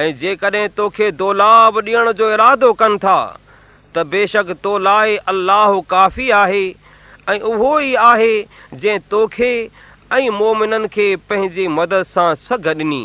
۽ جيڪڏهن توکي دولاب ڏيڻ جو ارادو ڪن ٿا ته بيشڪ تو لاءِ الله ڪافي آهي ۽ اهو ئي آهي جنهن توکي ۽ مومنن کي پنهنجي مدد سان سگهه ڏني.